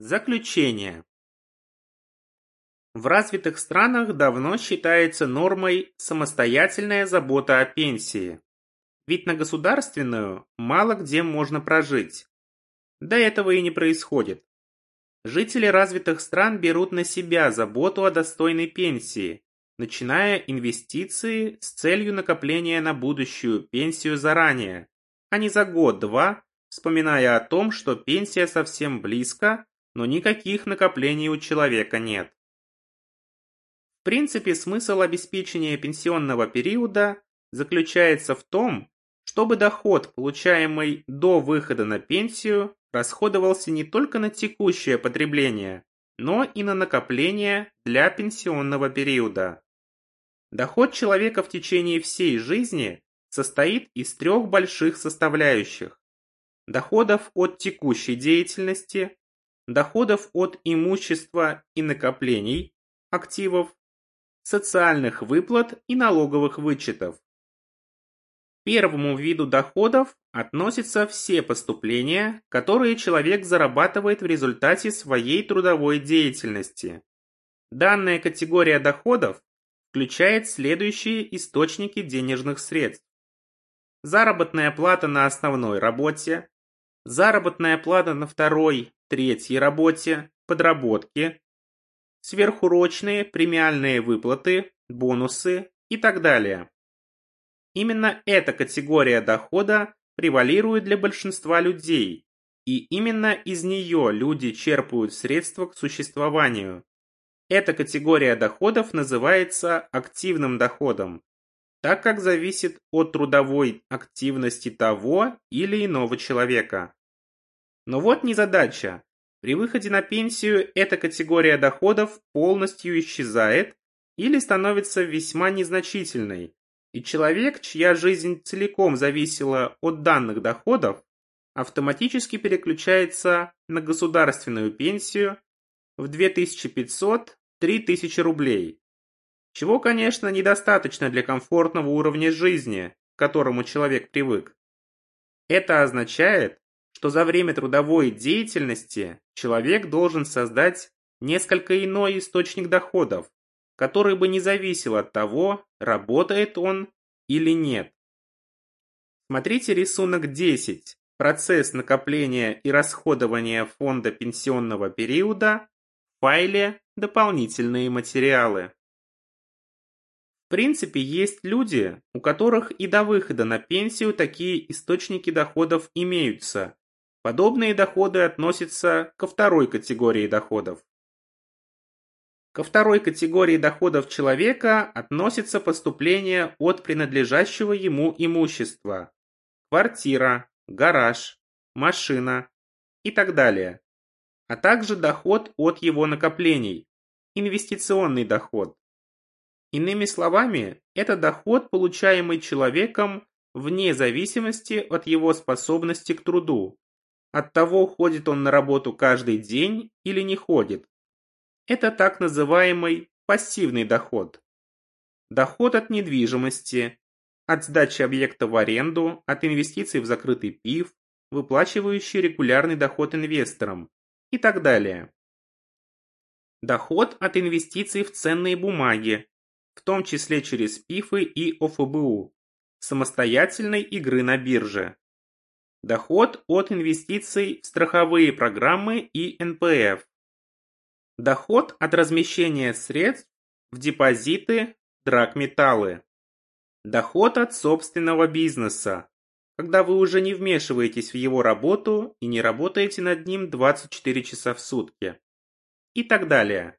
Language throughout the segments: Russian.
Заключение. В развитых странах давно считается нормой самостоятельная забота о пенсии. Ведь на государственную мало где можно прожить. До этого и не происходит. Жители развитых стран берут на себя заботу о достойной пенсии, начиная инвестиции с целью накопления на будущую пенсию заранее, а не за год-два, вспоминая о том, что пенсия совсем близко, но никаких накоплений у человека нет. В принципе, смысл обеспечения пенсионного периода заключается в том, чтобы доход, получаемый до выхода на пенсию, расходовался не только на текущее потребление, но и на накопление для пенсионного периода. Доход человека в течение всей жизни состоит из трех больших составляющих. Доходов от текущей деятельности, доходов от имущества и накоплений, активов, социальных выплат и налоговых вычетов. К первому виду доходов относятся все поступления, которые человек зарабатывает в результате своей трудовой деятельности. Данная категория доходов включает следующие источники денежных средств. Заработная плата на основной работе, заработная плата на второй, третьей работе, подработке, сверхурочные премиальные выплаты, бонусы и так далее. Именно эта категория дохода превалирует для большинства людей, и именно из нее люди черпают средства к существованию. Эта категория доходов называется активным доходом, так как зависит от трудовой активности того или иного человека. Но вот незадача. При выходе на пенсию эта категория доходов полностью исчезает или становится весьма незначительной, и человек, чья жизнь целиком зависела от данных доходов, автоматически переключается на государственную пенсию в 2500-3000 рублей, чего, конечно, недостаточно для комфортного уровня жизни, к которому человек привык. Это означает, что за время трудовой деятельности человек должен создать несколько иной источник доходов, который бы не зависел от того, работает он или нет. Смотрите рисунок 10. Процесс накопления и расходования фонда пенсионного периода в файле «Дополнительные материалы». В принципе, есть люди, у которых и до выхода на пенсию такие источники доходов имеются, Подобные доходы относятся ко второй категории доходов. Ко второй категории доходов человека относятся поступления от принадлежащего ему имущества. Квартира, гараж, машина и так далее. А также доход от его накоплений, инвестиционный доход. Иными словами, это доход, получаемый человеком вне зависимости от его способности к труду, от того, ходит он на работу каждый день или не ходит. Это так называемый пассивный доход. Доход от недвижимости, от сдачи объекта в аренду, от инвестиций в закрытый ПИФ, выплачивающий регулярный доход инвесторам и так далее. Доход от инвестиций в ценные бумаги, в том числе через ПИФы и ОФБУ, самостоятельной игры на бирже. Доход от инвестиций в страховые программы и НПФ. Доход от размещения средств в депозиты, драгметаллы. Доход от собственного бизнеса, когда вы уже не вмешиваетесь в его работу и не работаете над ним 24 часа в сутки. И так далее.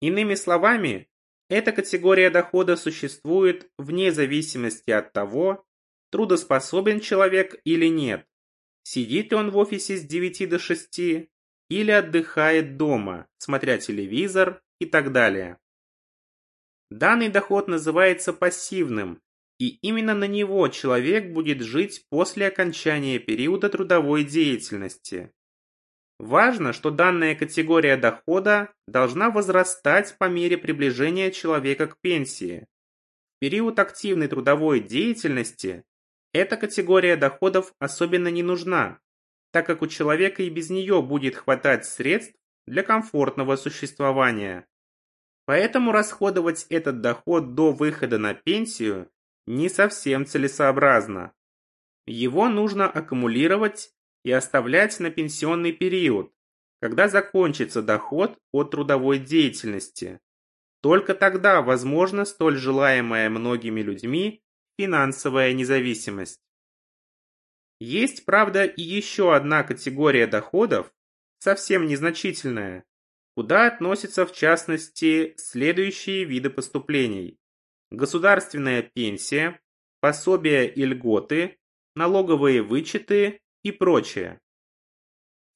Иными словами, эта категория дохода существует вне зависимости от того, трудоспособен человек или нет, сидит он в офисе с 9 до 6 или отдыхает дома, смотря телевизор и так далее. Данный доход называется пассивным, и именно на него человек будет жить после окончания периода трудовой деятельности. Важно, что данная категория дохода должна возрастать по мере приближения человека к пенсии. В период активной трудовой деятельности эта категория доходов особенно не нужна, так как у человека и без нее будет хватать средств для комфортного существования. Поэтому расходовать этот доход до выхода на пенсию не совсем целесообразно. Его нужно аккумулировать и оставлять на пенсионный период, когда закончится доход от трудовой деятельности. Только тогда возможна столь желаемая многими людьми финансовая независимость. Есть, правда, и еще одна категория доходов, совсем незначительная, куда относятся в частности следующие виды поступлений. Государственная пенсия, пособия и льготы, налоговые вычеты и прочее.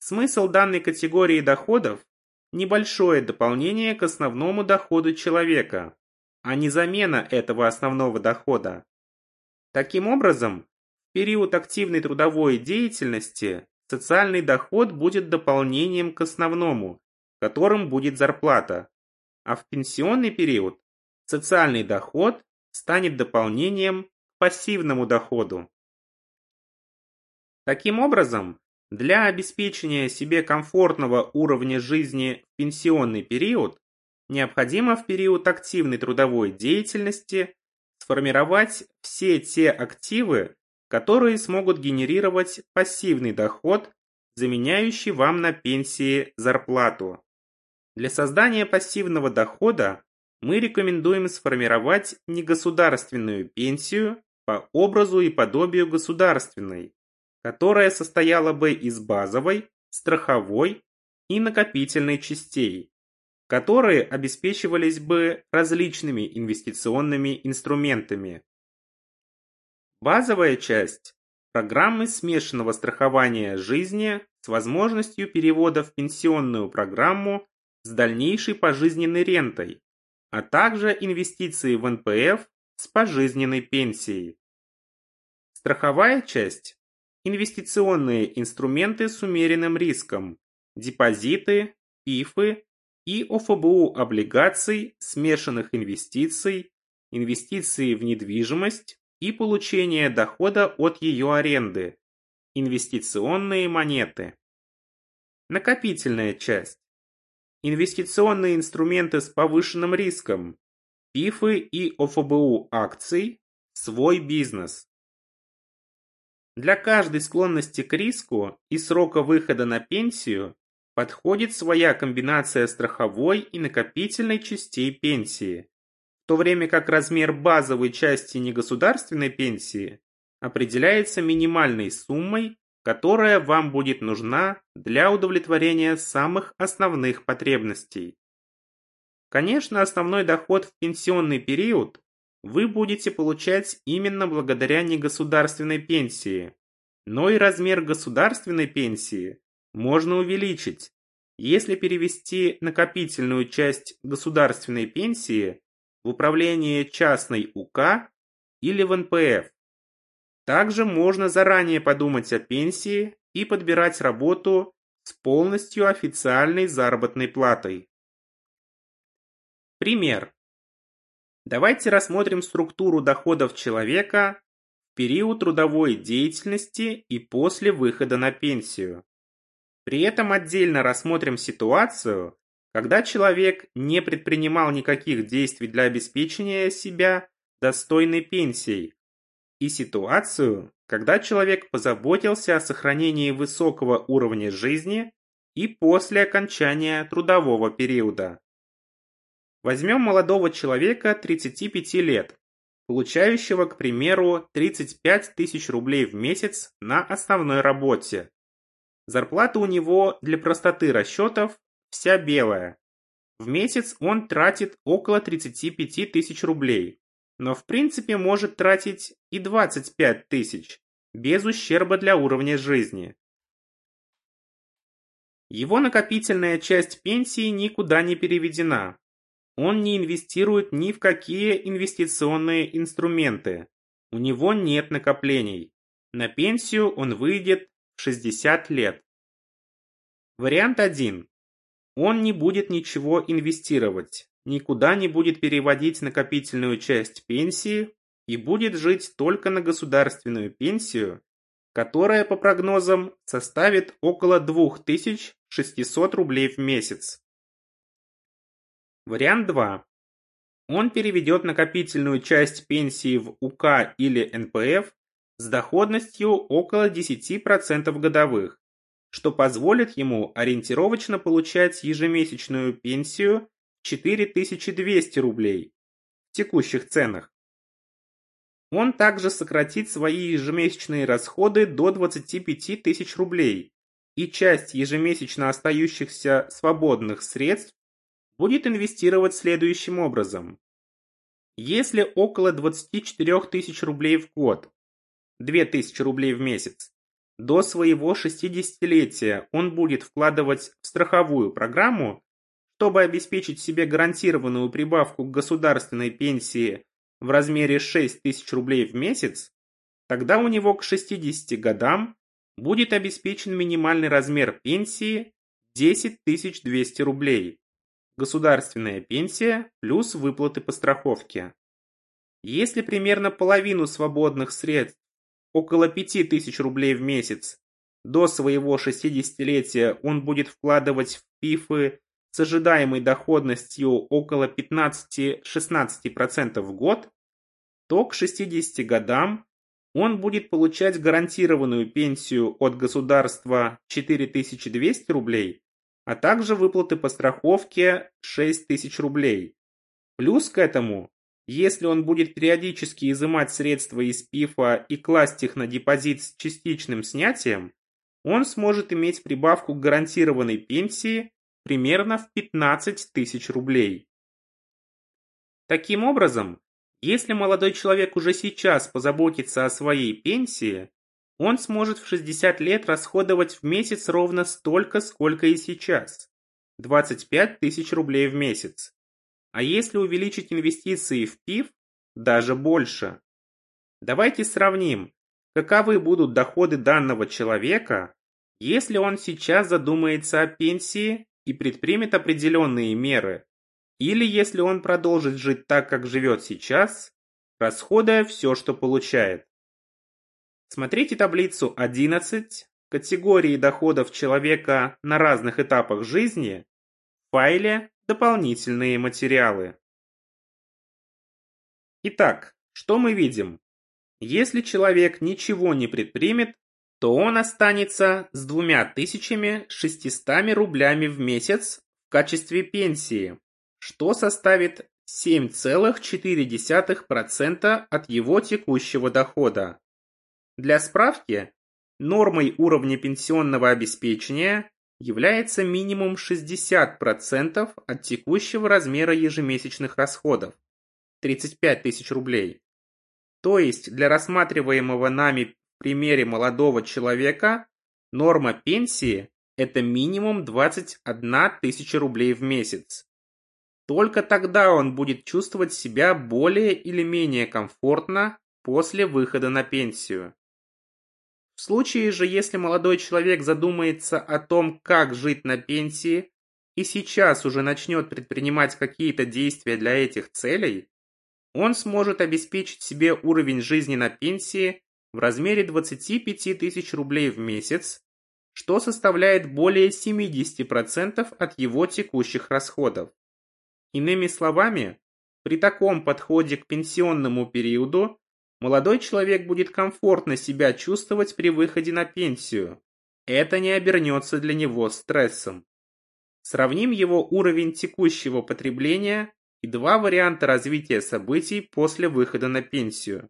Смысл данной категории доходов – небольшое дополнение к основному доходу человека, а не замена этого основного дохода. Таким образом, в период активной трудовой деятельности социальный доход будет дополнением к основному, которым будет зарплата, а в пенсионный период социальный доход станет дополнением к пассивному доходу. Таким образом, для обеспечения себе комфортного уровня жизни в пенсионный период необходимо в период активной трудовой деятельности сформировать все те активы, которые смогут генерировать пассивный доход, заменяющий вам на пенсии зарплату. Для создания пассивного дохода мы рекомендуем сформировать негосударственную пенсию по образу и подобию государственной, которая состояла бы из базовой, страховой и накопительной частей, которые обеспечивались бы различными инвестиционными инструментами. Базовая часть – программы смешанного страхования жизни с возможностью перевода в пенсионную программу с дальнейшей пожизненной рентой, а также инвестиции в НПФ с пожизненной пенсией. Страховая часть инвестиционные инструменты с умеренным риском, депозиты, ПИФы и ОФБУ облигаций, смешанных инвестиций, инвестиции в недвижимость и получение дохода от ее аренды, инвестиционные монеты. Накопительная часть. Инвестиционные инструменты с повышенным риском, ПИФы и ОФБУ акций, свой бизнес. Для каждой склонности к риску и срока выхода на пенсию подходит своя комбинация страховой и накопительной частей пенсии, в то время как размер базовой части негосударственной пенсии определяется минимальной суммой, которая вам будет нужна для удовлетворения самых основных потребностей. Конечно, основной доход в пенсионный период вы будете получать именно благодаря негосударственной пенсии. Но и размер государственной пенсии можно увеличить, если перевести накопительную часть государственной пенсии в управление частной УК или в НПФ. Также можно заранее подумать о пенсии и подбирать работу с полностью официальной заработной платой. Пример. Давайте рассмотрим структуру доходов человека в период трудовой деятельности и после выхода на пенсию. При этом отдельно рассмотрим ситуацию, когда человек не предпринимал никаких действий для обеспечения себя достойной пенсией, и ситуацию, когда человек позаботился о сохранении высокого уровня жизни и после окончания трудового периода. Возьмем молодого человека 35 лет, получающего, к примеру, 35 тысяч рублей в месяц на основной работе. Зарплата у него для простоты расчетов вся белая. В месяц он тратит около 35 тысяч рублей, но в принципе может тратить и 25 тысяч, без ущерба для уровня жизни. Его накопительная часть пенсии никуда не переведена, он не инвестирует ни в какие инвестиционные инструменты. У него нет накоплений. На пенсию он выйдет 60 лет. Вариант 1. Он не будет ничего инвестировать, никуда не будет переводить накопительную часть пенсии и будет жить только на государственную пенсию, которая, по прогнозам, составит около 2600 рублей в месяц. Вариант 2. Он переведет накопительную часть пенсии в УК или НПФ с доходностью около 10% годовых, что позволит ему ориентировочно получать ежемесячную пенсию 4200 рублей в текущих ценах. Он также сократит свои ежемесячные расходы до 25 тысяч рублей, и часть ежемесячно остающихся свободных средств будет инвестировать следующим образом. Если около 24 тысяч рублей в год, 2000 рублей в месяц, до своего 60-летия он будет вкладывать в страховую программу, чтобы обеспечить себе гарантированную прибавку к государственной пенсии в размере 6 тысяч рублей в месяц, тогда у него к 60 годам будет обеспечен минимальный размер пенсии 10 200 рублей. Государственная пенсия плюс выплаты по страховке. Если примерно половину свободных средств, около 5 тысяч рублей в месяц, до своего 60-летия он будет вкладывать в ПИФы с ожидаемой доходностью около 15-16% в год, то к 60 годам он будет получать гарантированную пенсию от государства 4200 рублей, а также выплаты по страховке 6000 рублей. Плюс к этому, если он будет периодически изымать средства из ПИФа и класть их на депозит с частичным снятием, он сможет иметь прибавку к гарантированной пенсии примерно в 15 тысяч рублей. Таким образом, если молодой человек уже сейчас позаботится о своей пенсии, он сможет в 60 лет расходовать в месяц ровно столько, сколько и сейчас – 25 тысяч рублей в месяц. А если увеличить инвестиции в ПИФ, даже больше. Давайте сравним, каковы будут доходы данного человека, если он сейчас задумается о пенсии и предпримет определенные меры, или если он продолжит жить так, как живет сейчас, расходуя все, что получает. Смотрите таблицу 11 категории доходов человека на разных этапах жизни в файле «Дополнительные материалы». Итак, что мы видим? Если человек ничего не предпримет, то он останется с 2600 рублями в месяц в качестве пенсии, что составит 7,4% от его текущего дохода. Для справки, нормой уровня пенсионного обеспечения является минимум 60% от текущего размера ежемесячных расходов – 35 тысяч рублей. То есть для рассматриваемого нами в примере молодого человека норма пенсии – это минимум 21 тысяча рублей в месяц. Только тогда он будет чувствовать себя более или менее комфортно после выхода на пенсию. В случае же, если молодой человек задумается о том, как жить на пенсии, и сейчас уже начнет предпринимать какие-то действия для этих целей, он сможет обеспечить себе уровень жизни на пенсии в размере 25 тысяч рублей в месяц, что составляет более 70% от его текущих расходов. Иными словами, при таком подходе к пенсионному периоду молодой человек будет комфортно себя чувствовать при выходе на пенсию. Это не обернется для него стрессом. Сравним его уровень текущего потребления и два варианта развития событий после выхода на пенсию.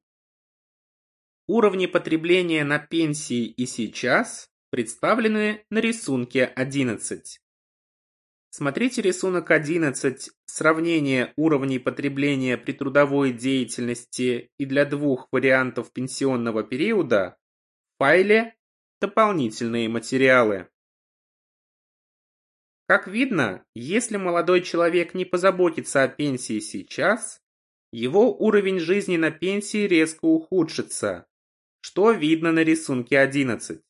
Уровни потребления на пенсии и сейчас представлены на рисунке 11. Смотрите рисунок 11 «Сравнение уровней потребления при трудовой деятельности и для двух вариантов пенсионного периода» в файле «Дополнительные материалы». Как видно, если молодой человек не позаботится о пенсии сейчас, его уровень жизни на пенсии резко ухудшится, что видно на рисунке 11.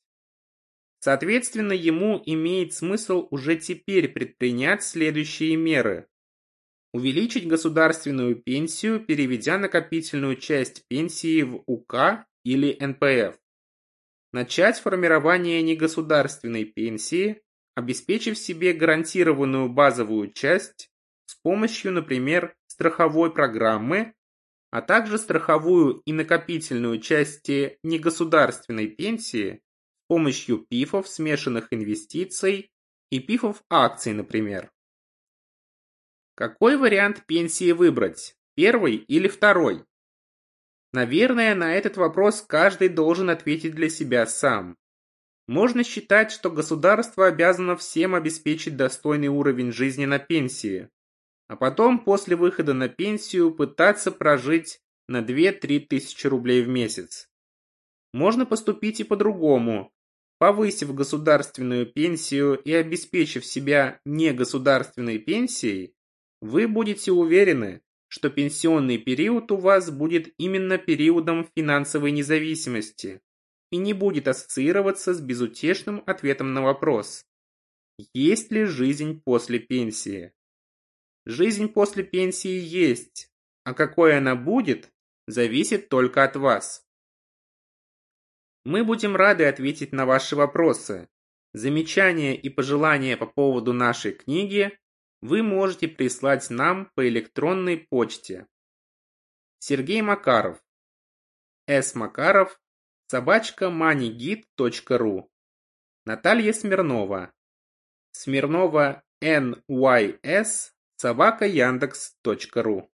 Соответственно, ему имеет смысл уже теперь предпринять следующие меры. Увеличить государственную пенсию, переведя накопительную часть пенсии в УК или НПФ. Начать формирование негосударственной пенсии, обеспечив себе гарантированную базовую часть с помощью, например, страховой программы, а также страховую и накопительную части негосударственной пенсии помощью ПИФов смешанных инвестиций и ПИФов акций, например. Какой вариант пенсии выбрать, первый или второй? Наверное, на этот вопрос каждый должен ответить для себя сам. Можно считать, что государство обязано всем обеспечить достойный уровень жизни на пенсии, а потом после выхода на пенсию пытаться прожить на 2-3 тысячи рублей в месяц. Можно поступить и по-другому, повысив государственную пенсию и обеспечив себя негосударственной пенсией, вы будете уверены, что пенсионный период у вас будет именно периодом финансовой независимости и не будет ассоциироваться с безутешным ответом на вопрос «Есть ли жизнь после пенсии?». Жизнь после пенсии есть, а какой она будет, зависит только от вас. Мы будем рады ответить на ваши вопросы. Замечания и пожелания по поводу нашей книги вы можете прислать нам по электронной почте. Сергей Макаров. С. Макаров. Собачка moneyguide.ru. Наталья Смирнова. Смирнова NYS собака Яндекс.ру